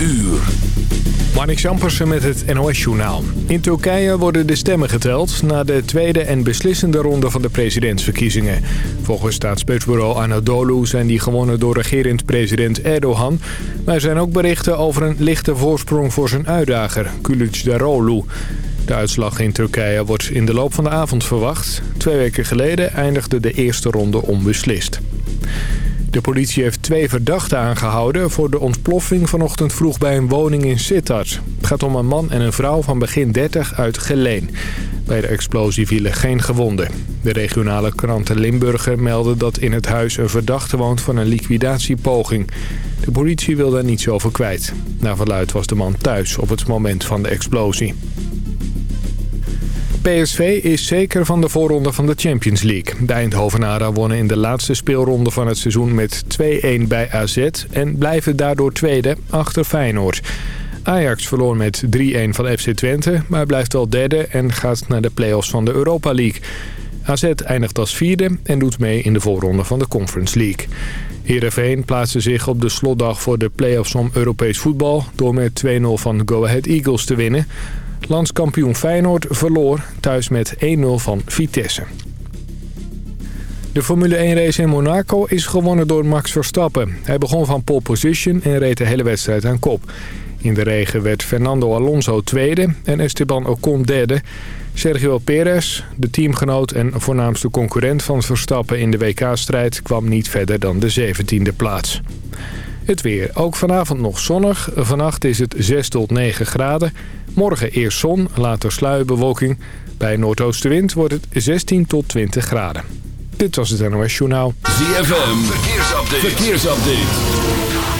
uur. Marnik Jampersen met het NOS-journaal. In Turkije worden de stemmen geteld na de tweede en beslissende ronde van de presidentsverkiezingen. Volgens staatspersbureau Anadolu zijn die gewonnen door regerend president Erdogan. Maar er zijn ook berichten over een lichte voorsprong voor zijn uitdager, Kılıçdaroğlu. De uitslag in Turkije wordt in de loop van de avond verwacht. Twee weken geleden eindigde de eerste ronde onbeslist. De politie heeft twee verdachten aangehouden voor de ontploffing vanochtend vroeg bij een woning in Sittard. Het gaat om een man en een vrouw van begin 30 uit Geleen. Bij de explosie vielen geen gewonden. De regionale kranten Limburger melden dat in het huis een verdachte woont van een liquidatiepoging. De politie wil daar niets over kwijt. Naar verluid was de man thuis op het moment van de explosie. PSV is zeker van de voorronde van de Champions League. De Eindhovenaren wonnen in de laatste speelronde van het seizoen met 2-1 bij AZ... en blijven daardoor tweede achter Feyenoord. Ajax verloor met 3-1 van FC Twente, maar blijft wel derde... en gaat naar de play-offs van de Europa League. AZ eindigt als vierde en doet mee in de voorronde van de Conference League. Heerenveen plaatste zich op de slotdag voor de play-offs om Europees voetbal... door met 2-0 van Go Ahead Eagles te winnen... Landskampioen Feyenoord verloor thuis met 1-0 van Vitesse. De Formule 1 race in Monaco is gewonnen door Max Verstappen. Hij begon van pole position en reed de hele wedstrijd aan kop. In de regen werd Fernando Alonso tweede en Esteban Ocon derde. Sergio Perez, de teamgenoot en voornaamste concurrent van Verstappen in de WK-strijd... kwam niet verder dan de 17e plaats. Het weer. Ook vanavond nog zonnig. Vannacht is het 6 tot 9 graden. Morgen eerst zon, later sluierbewolking. Bij noordoostenwind wordt het 16 tot 20 graden. Dit was het NOS Journaal. ZFM. Verkeersupdate. Verkeersupdate.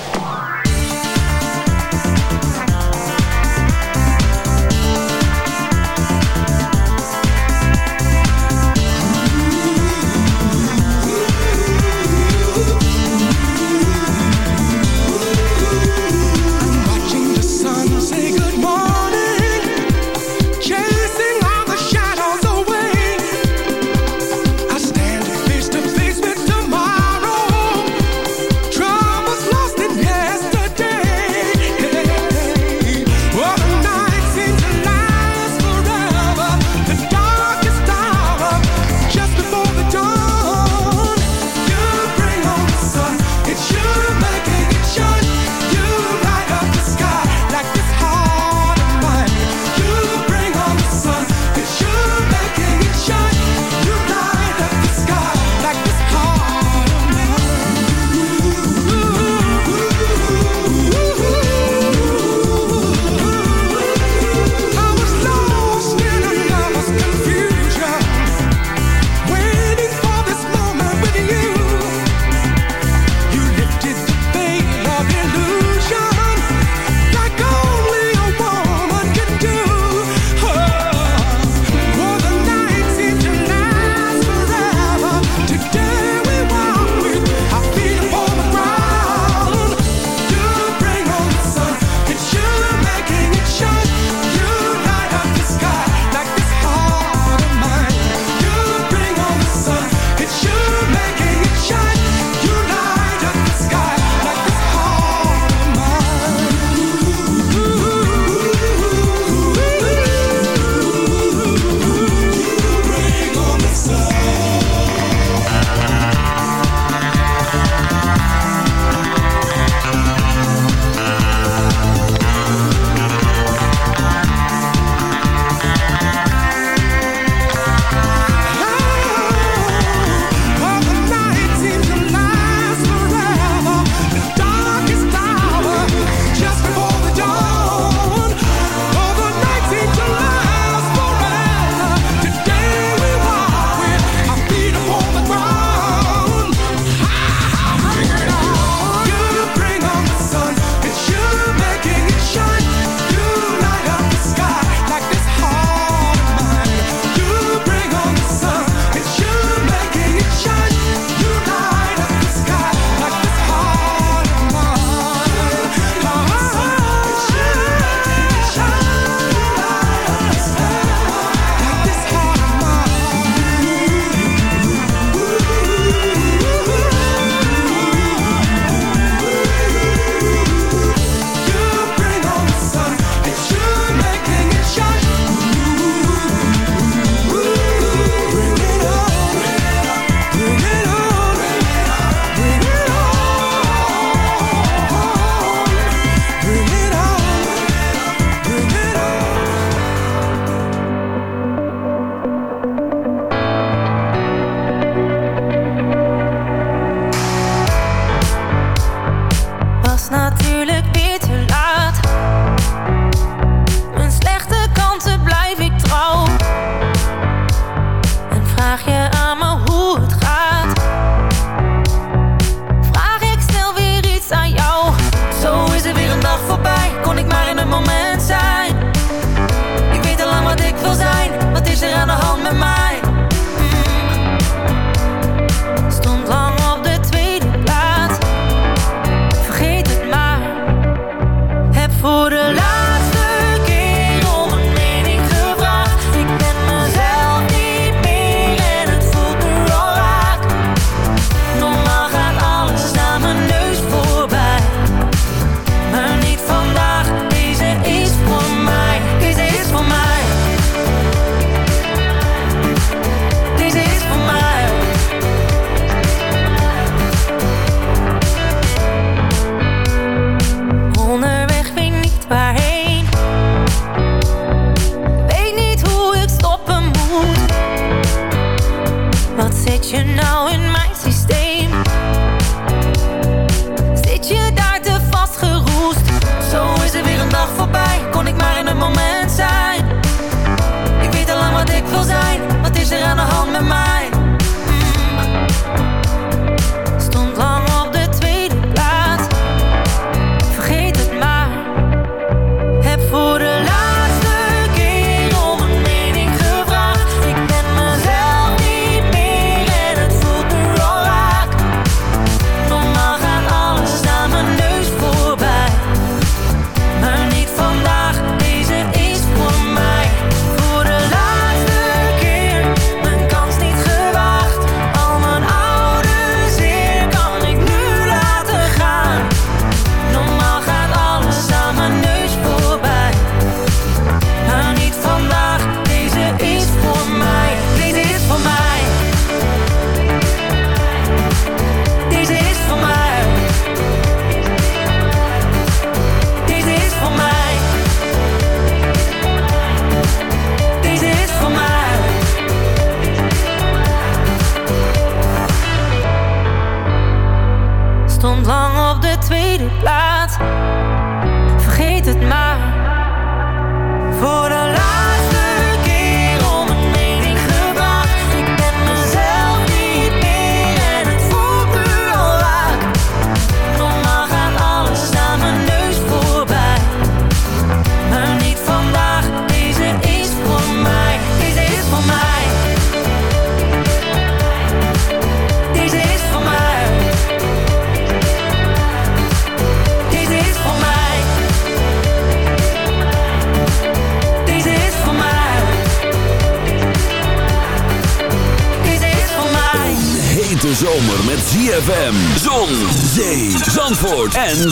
Zandvoort en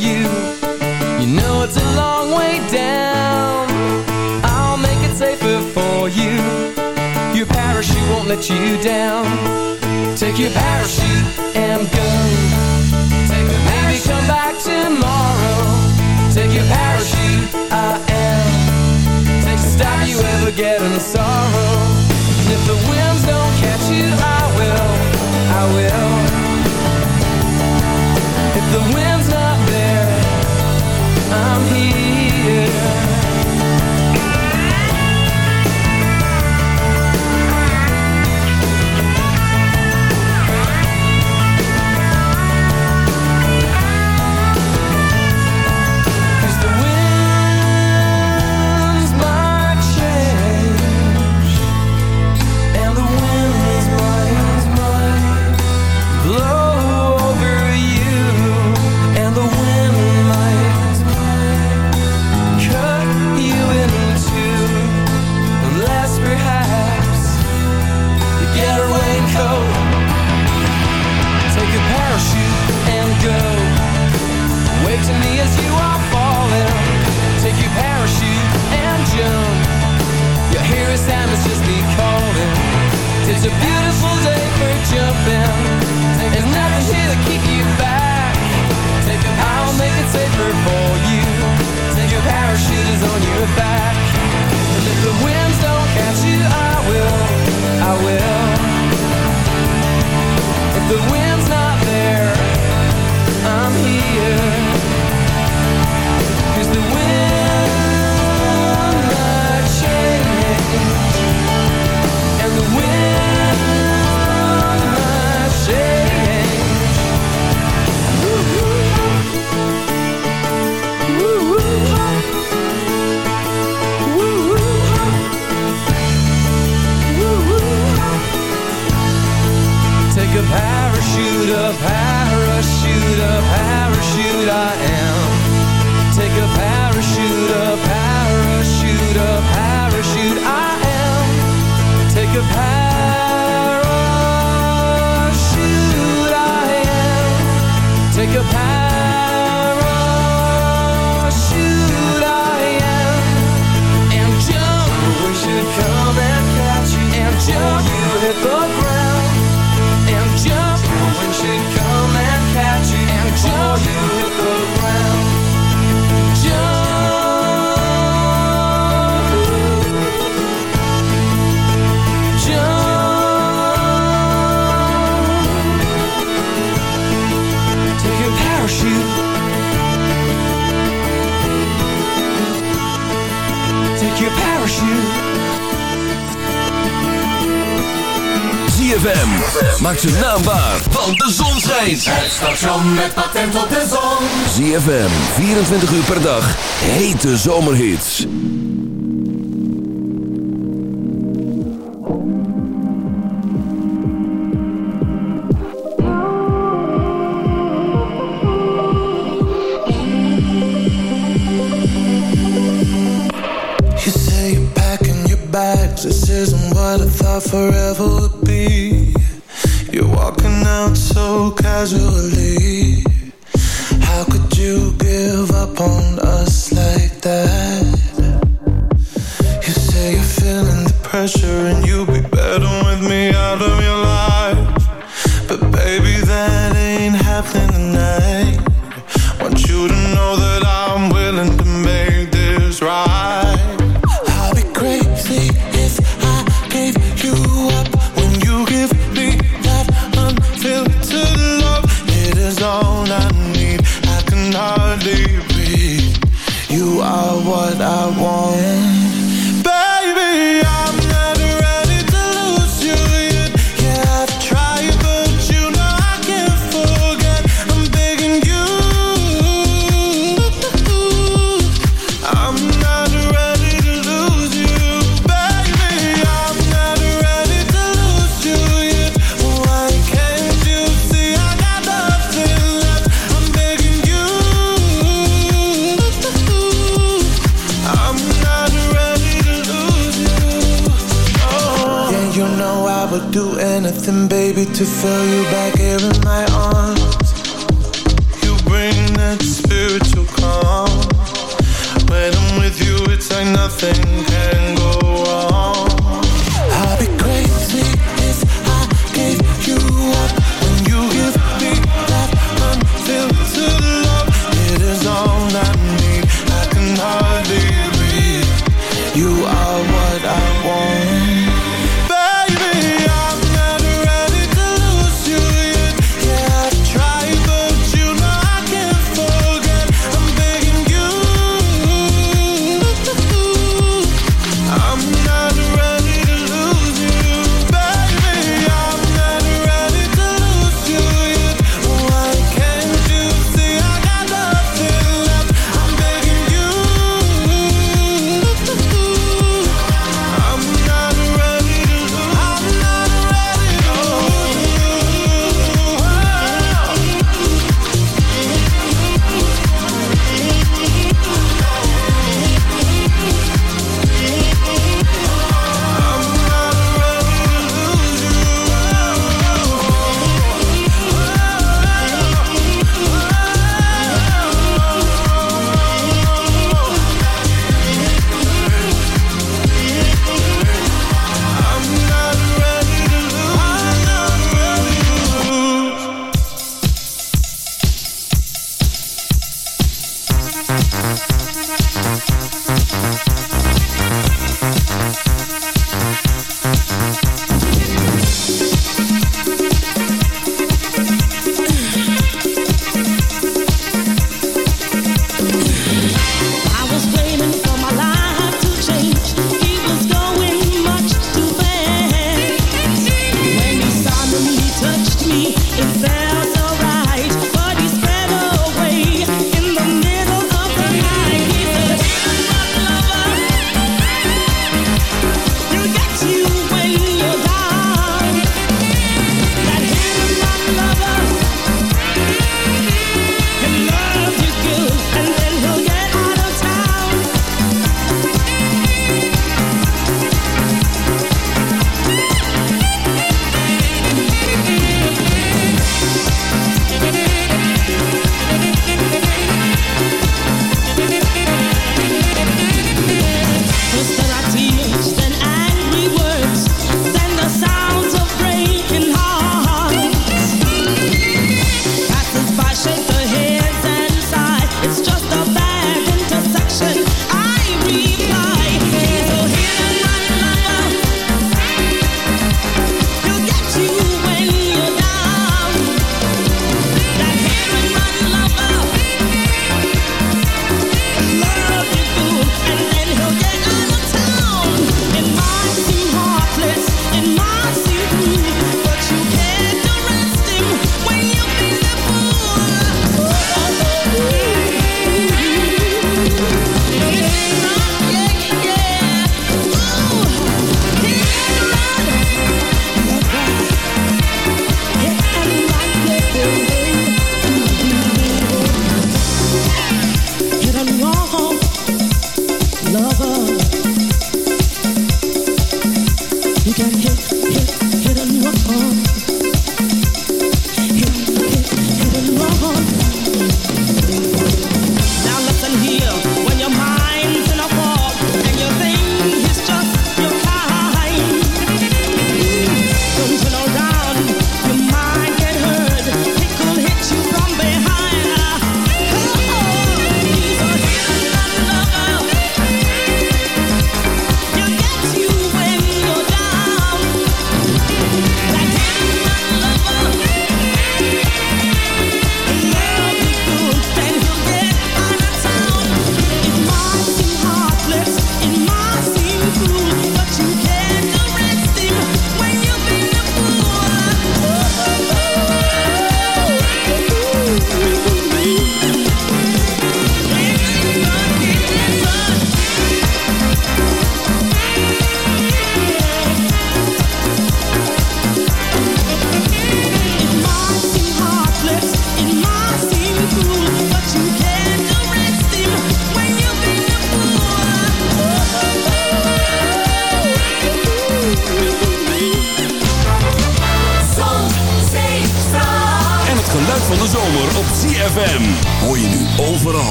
You. You know it's a long way down. I'll make it safer for you. Your parachute won't let you down. Take your parachute and go. Take a Maybe come back tomorrow. Take your parachute, I am. Take to stop you ever getting sorrow. And if the winds don't catch you, I will. I will. If the there, I'm here. ZFM. Maak zijn naam waar, want de zon schijnt. Het station met patent op de zon. ZFM, 24 uur per dag. Hete zomerhits. You say you're packing your bags. This isn't what I thought forever would casually.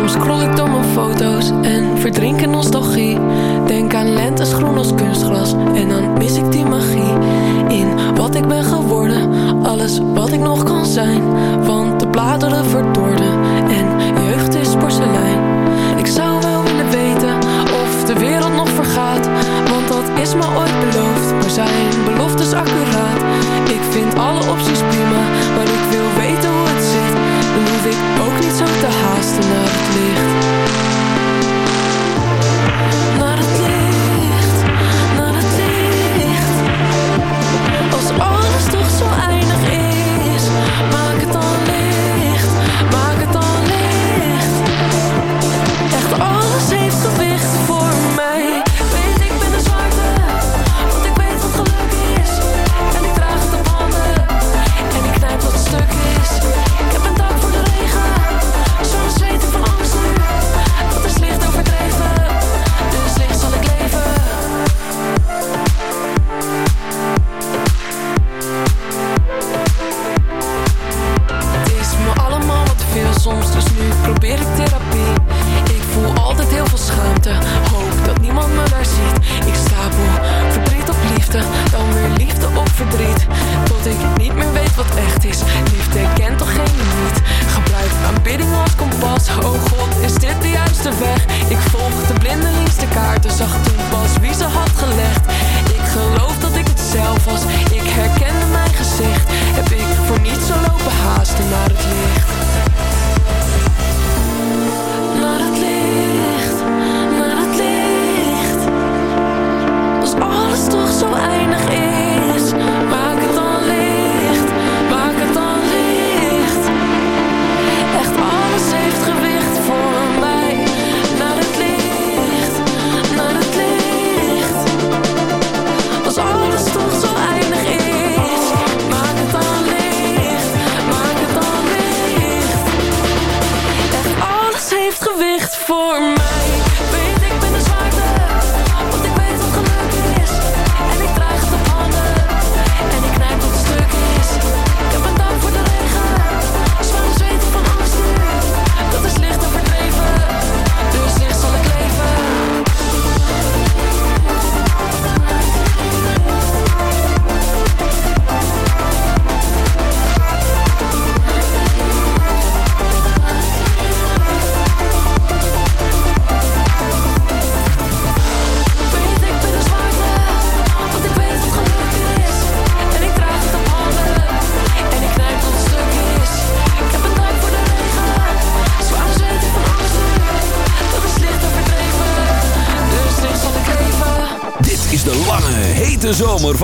Soms scroll ik door mijn foto's en verdrink in nostalgie. Denk aan lente groen als kunstglas en dan mis ik die magie. In wat ik ben geworden, alles wat ik nog kan zijn. Want de bladeren verdorden en jeugd is porselein. Ik zou wel willen weten of de wereld nog vergaat. Want dat is me ooit beloofd, maar zijn beloftes accuraat. Ik vind alle opties prima, maar ik wil weten hoe het zit. Dan hoef ik niet zo te haasten naar het licht.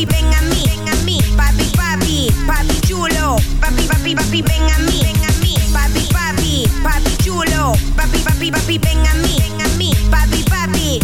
papi, ven a mí, ven a mí, papi, papi, papi chulo, papi, papi, papi, ven a mí, ven a mí, papi, papi, papi chulo, papi, papi, papi, ven a mí, ven a mí, papi, papi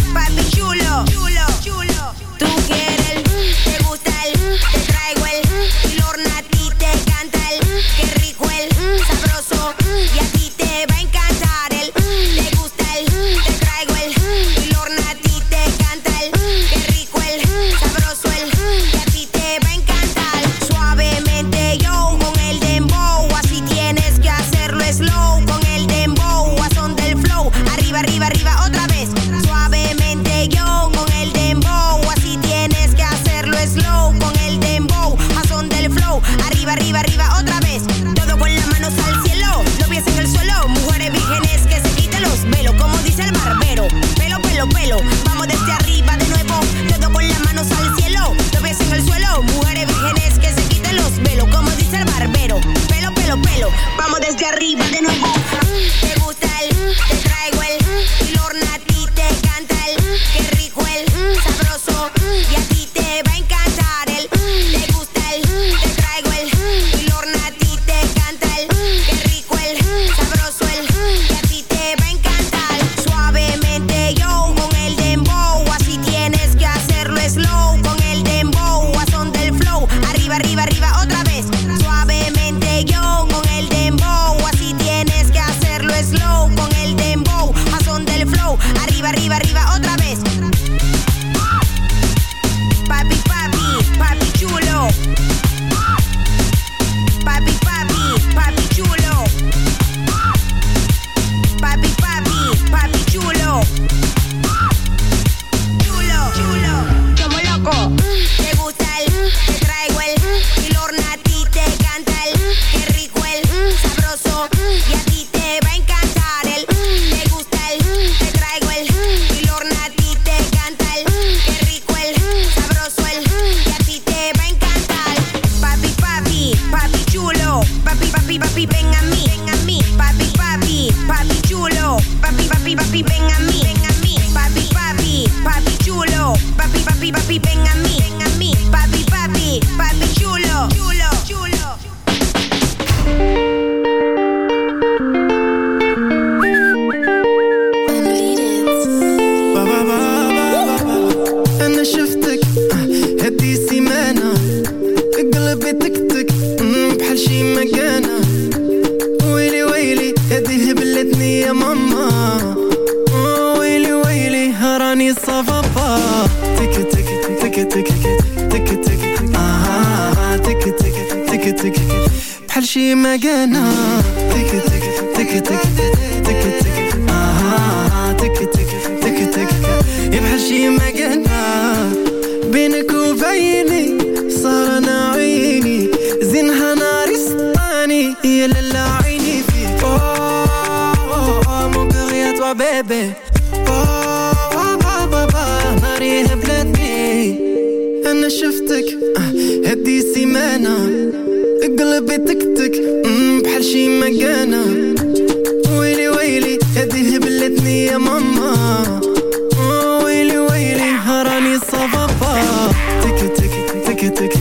تك تك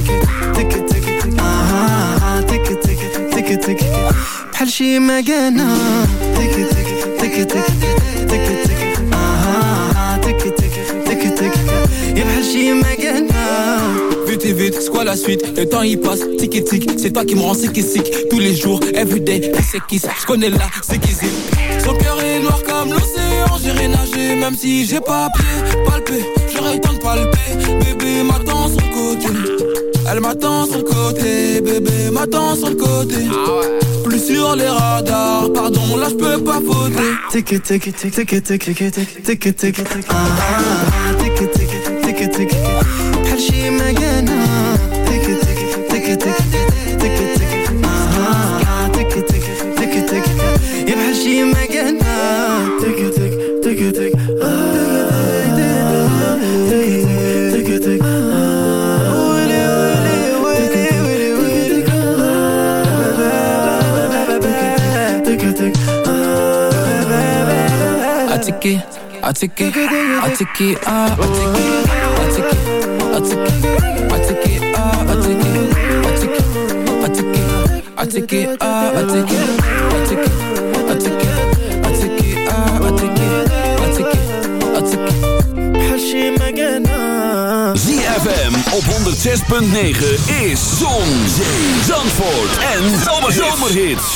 تك تك تك آه تك تك تك تك بحال شي مكانة تك تك تك تك تك تك آه تك تك تك تك يا بحال شي مكانة Vite et vite, c'est quoi la suite? Le temps il passe, tic et tic, c'est toi qui me rends sick et sick. Tous les jours, everyday, c'est qui ça Je connais là, c'est qui c'est. Son cœur est noir comme l'océan, j'irai nager Même si j'ai pas pied, palpé, j'aurais le temps de palper. Bébé, ma danse, elle m'attend sur le côté, bébé m'attend sur le côté. Ah Plus sur les radars, pardon, là je peux pas voter. take it, I a a op 106.9 is Zon, Zandvoort en Zomerhits.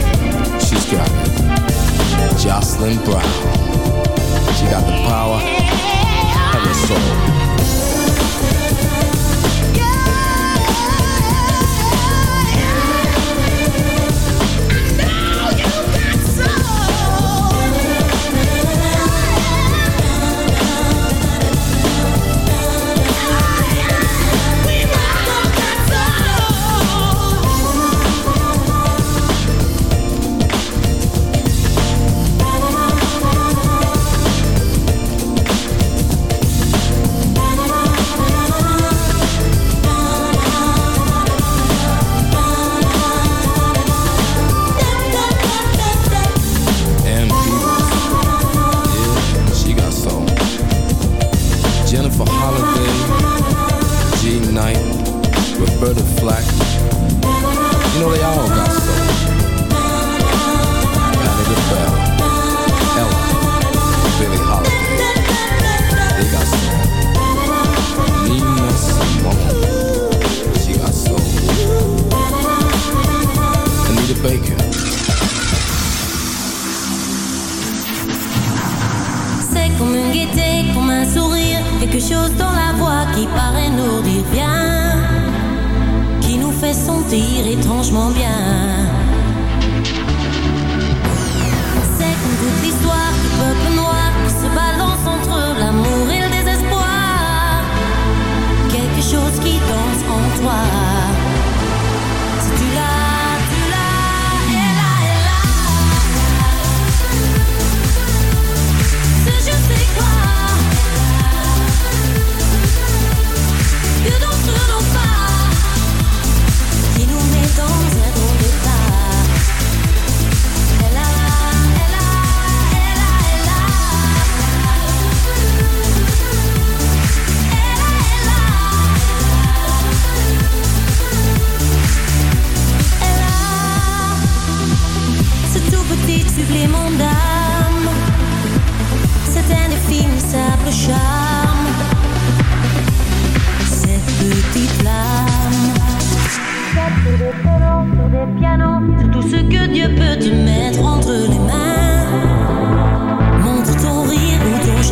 She's got Jocelyn Brown. She got the power and the soul.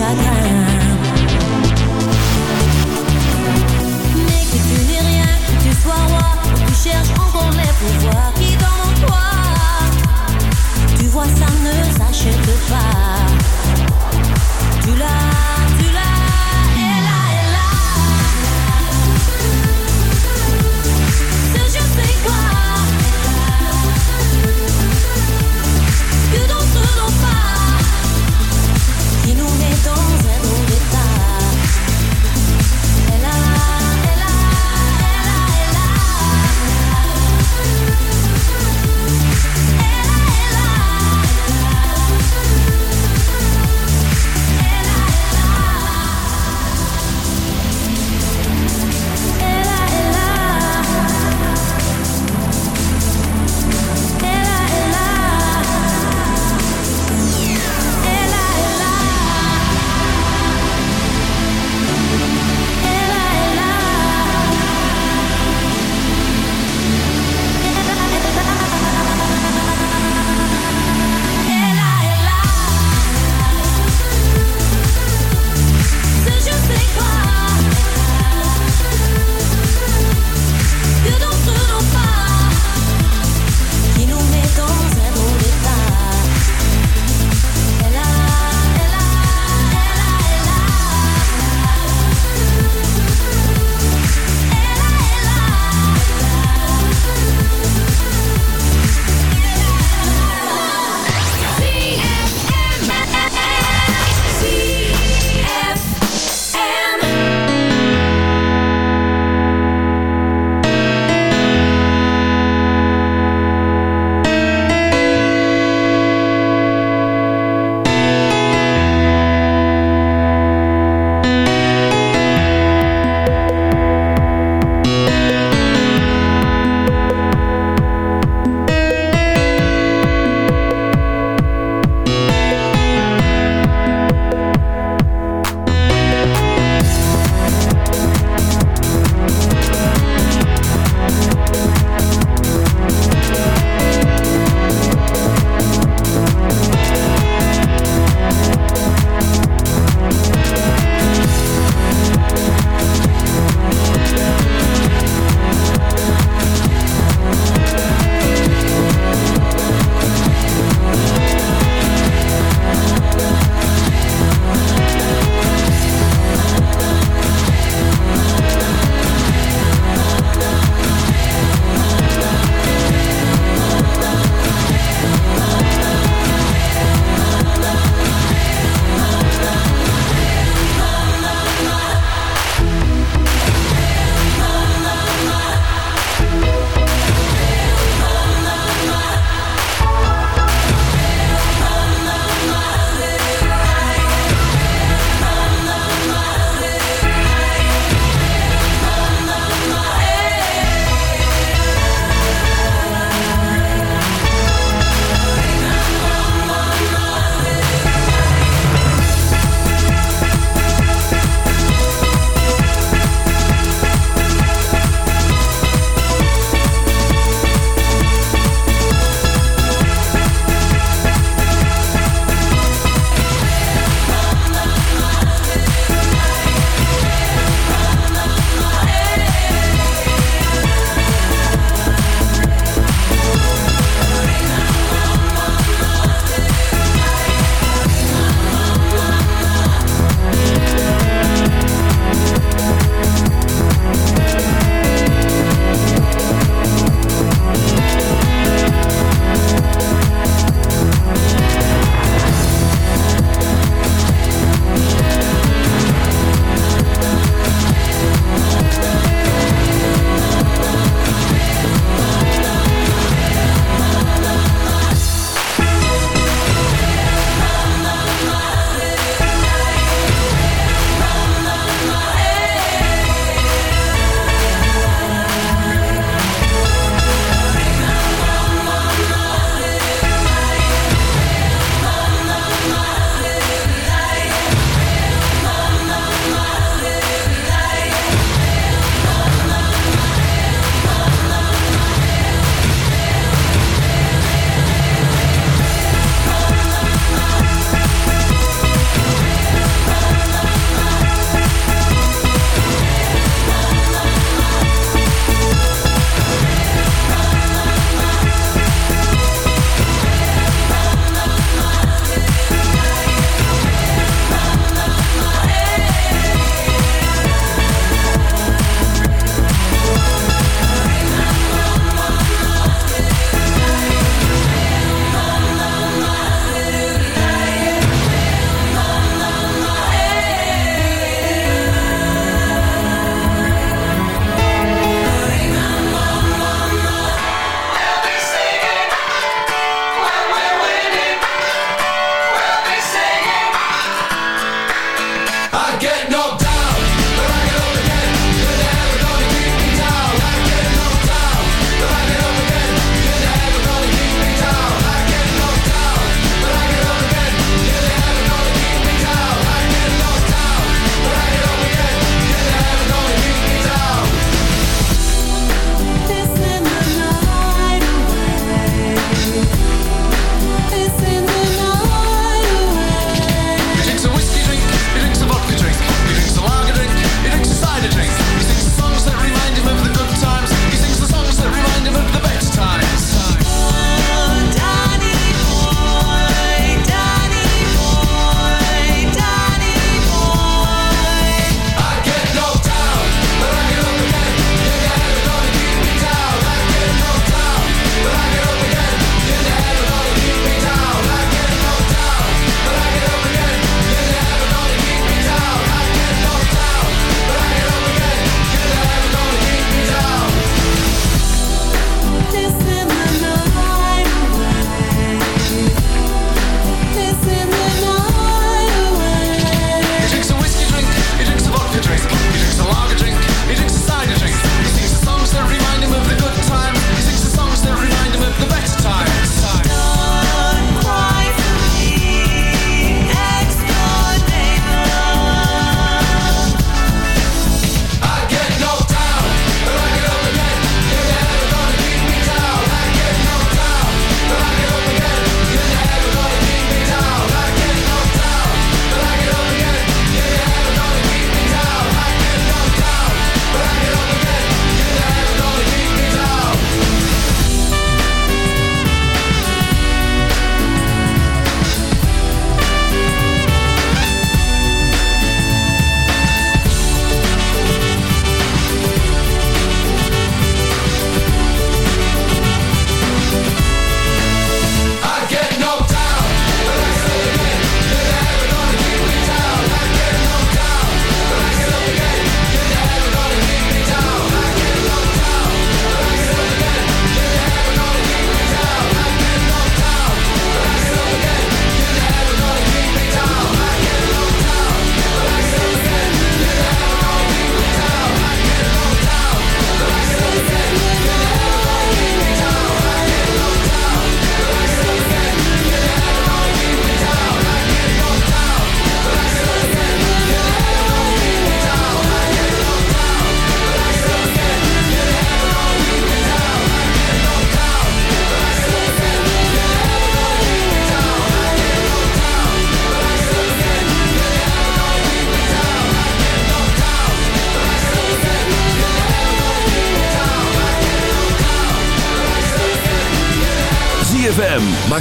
I can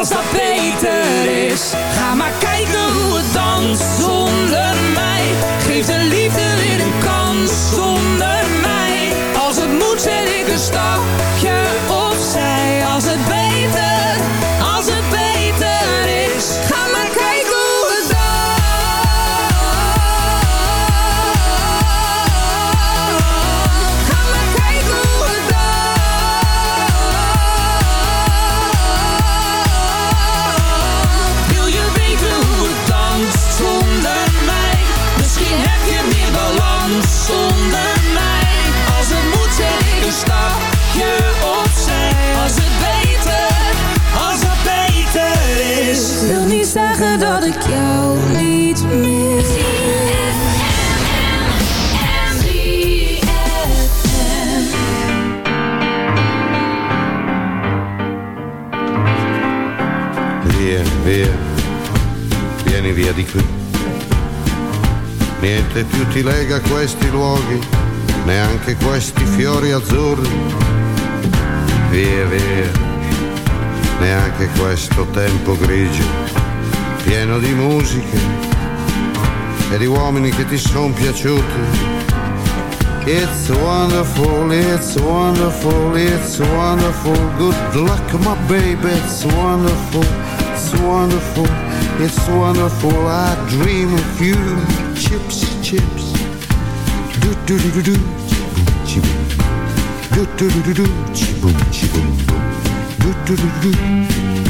als dat beter is Ga maar kijken hoe het danst zonder mij. Geef de liefde weer een kans zonder mij. Als het moet zet ik een stapje opzij Niente più ti lega questi luoghi, neanche questi fiori azzurri. Via, via, neanche questo tempo grigio, pieno di musiche e di uomini che ti sono piaciuti. It's wonderful, it's wonderful, it's wonderful. Good luck, my baby, it's wonderful. it's wonderful, it's wonderful. I dream of you, chips, chips. Do do do do do, chi boom. Do do do do do, chi boom, chi boom boom. Do do do do.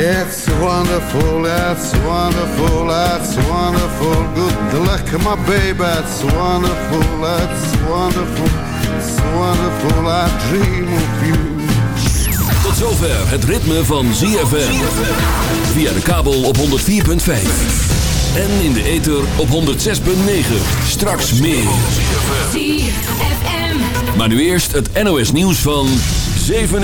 It's wonderful, it's wonderful, it's wonderful. Good luck, my baby, it's wonderful, it's wonderful, it's wonderful. I dream of you. Tot zover het ritme van ZFM. Via de kabel op 104.5. En in de ether op 106.9. Straks meer. Maar nu eerst het NOS nieuws van 7